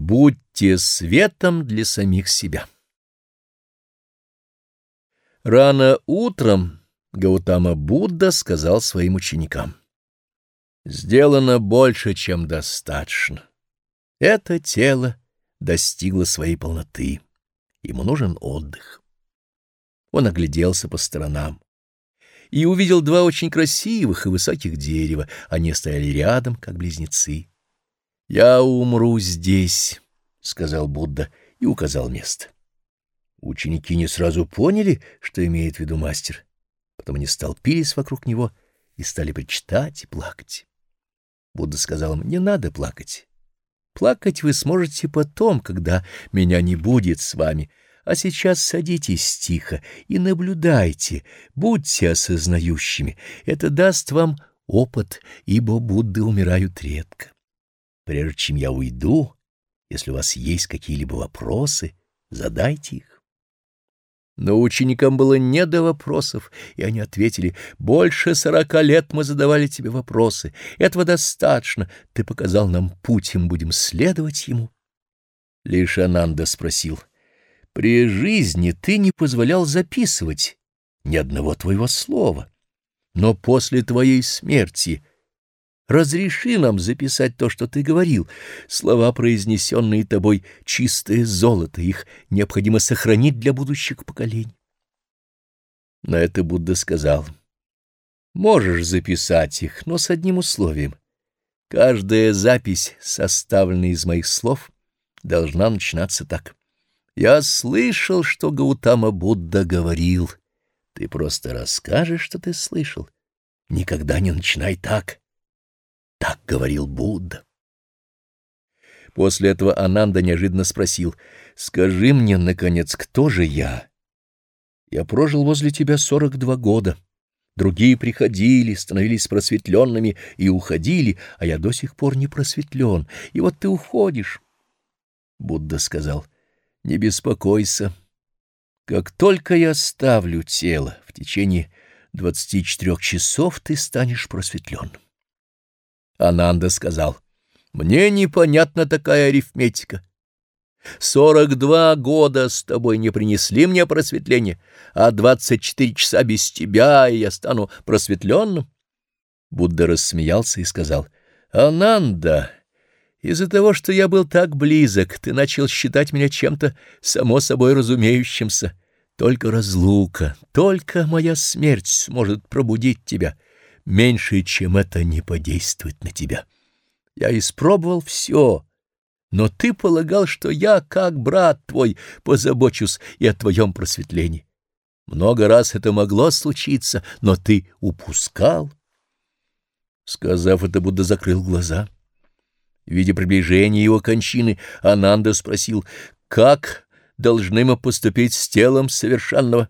Будьте светом для самих себя. Рано утром Гаутама Будда сказал своим ученикам, «Сделано больше, чем достаточно. Это тело достигло своей полноты. Ему нужен отдых». Он огляделся по сторонам и увидел два очень красивых и высоких дерева. Они стояли рядом, как близнецы. «Я умру здесь», — сказал Будда и указал место. Ученики не сразу поняли, что имеет в виду мастер. Потом они столпились вокруг него и стали причитать и плакать. Будда сказал им, не надо плакать. Плакать вы сможете потом, когда меня не будет с вами, а сейчас садитесь тихо и наблюдайте, будьте осознающими. Это даст вам опыт, ибо Будды умирают редко. Прежде чем я уйду, если у вас есть какие-либо вопросы, задайте их. Но ученикам было не до вопросов, и они ответили, «Больше сорока лет мы задавали тебе вопросы. Этого достаточно. Ты показал нам путь, и мы будем следовать ему». Лишь Ананда спросил, «При жизни ты не позволял записывать ни одного твоего слова, но после твоей смерти Разреши нам записать то, что ты говорил. Слова, произнесенные тобой, чистое золото, их необходимо сохранить для будущих поколений. На это Будда сказал, можешь записать их, но с одним условием. Каждая запись, составленная из моих слов, должна начинаться так. Я слышал, что Гаутама Будда говорил. Ты просто расскажешь, что ты слышал. Никогда не начинай так. Так говорил Будда. После этого Ананда неожиданно спросил, «Скажи мне, наконец, кто же я? Я прожил возле тебя сорок два года. Другие приходили, становились просветленными и уходили, а я до сих пор не просветлен, и вот ты уходишь». Будда сказал, «Не беспокойся. Как только я ставлю тело, в течение двадцати четырех часов ты станешь просветленным». Ананда сказал, «Мне непонятна такая арифметика. Сорок два года с тобой не принесли мне просветления, а двадцать четыре часа без тебя, и я стану просветленным». Будда рассмеялся и сказал, «Ананда, из-за того, что я был так близок, ты начал считать меня чем-то само собой разумеющимся. Только разлука, только моя смерть сможет пробудить тебя» меньше, чем это не подействует на тебя. Я испробовал все, но ты полагал, что я, как брат твой, позабочусь и о твоем просветлении. Много раз это могло случиться, но ты упускал. Сказав это, Будда закрыл глаза. Видя приближение его кончины, Ананда спросил, «Как должны мы поступить с телом совершенного?»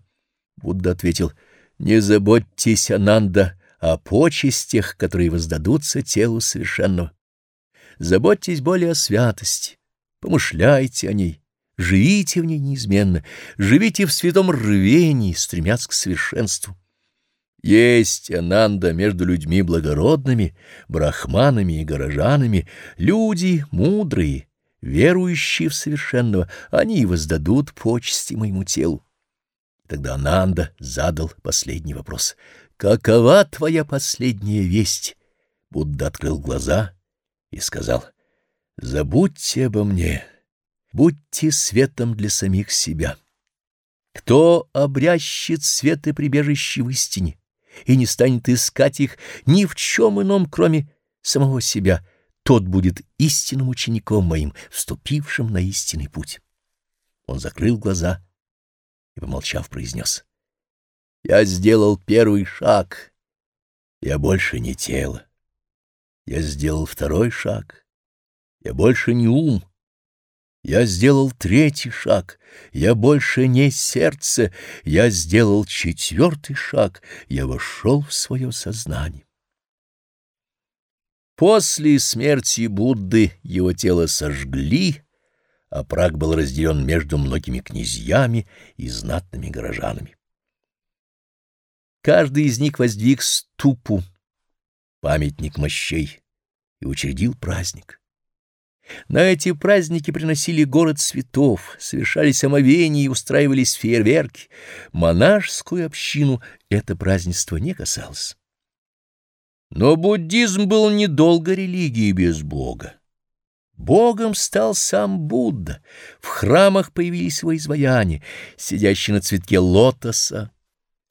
Будда ответил, «Не заботьтесь, Ананда, о почестях, которые воздадутся телу совершенного. Заботьтесь более о святости, помышляйте о ней, живите в ней неизменно, живите в святом рвении, стремясь к совершенству. Есть Ананда между людьми благородными, брахманами и горожанами, люди мудрые, верующие в совершенного, они и воздадут почести моему телу. Тогда Ананда задал последний вопрос. «Какова твоя последняя весть?» Будда открыл глаза и сказал, «Забудьте обо мне, будьте светом для самих себя. Кто обрящет свет и прибежище в истине и не станет искать их ни в чем ином, кроме самого себя, тот будет истинным учеником моим, вступившим на истинный путь». Он закрыл глаза и, помолчав, произнес — я сделал первый шаг. Я больше не тело. Я сделал второй шаг. Я больше не ум. Я сделал третий шаг. Я больше не сердце. Я сделал четвертый шаг. Я вошел в свое сознание. После смерти Будды его тело сожгли, а Праг был разделен между многими князьями и знатными горожанами. Каждый из них воздвиг ступу, памятник мощей, и учредил праздник. На эти праздники приносили город цветов, совершались омовения и устраивались фейерверки. Монашескую общину это празднество не касалось. Но буддизм был недолго религией без Бога. Богом стал сам Будда. В храмах появились его изваяния, сидящие на цветке лотоса,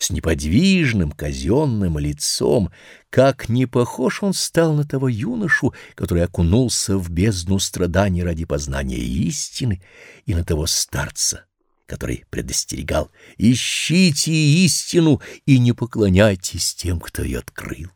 с неподвижным казенным лицом, как не похож он стал на того юношу, который окунулся в бездну страданий ради познания истины, и на того старца, который предостерегал «Ищите истину и не поклоняйтесь тем, кто ее открыл».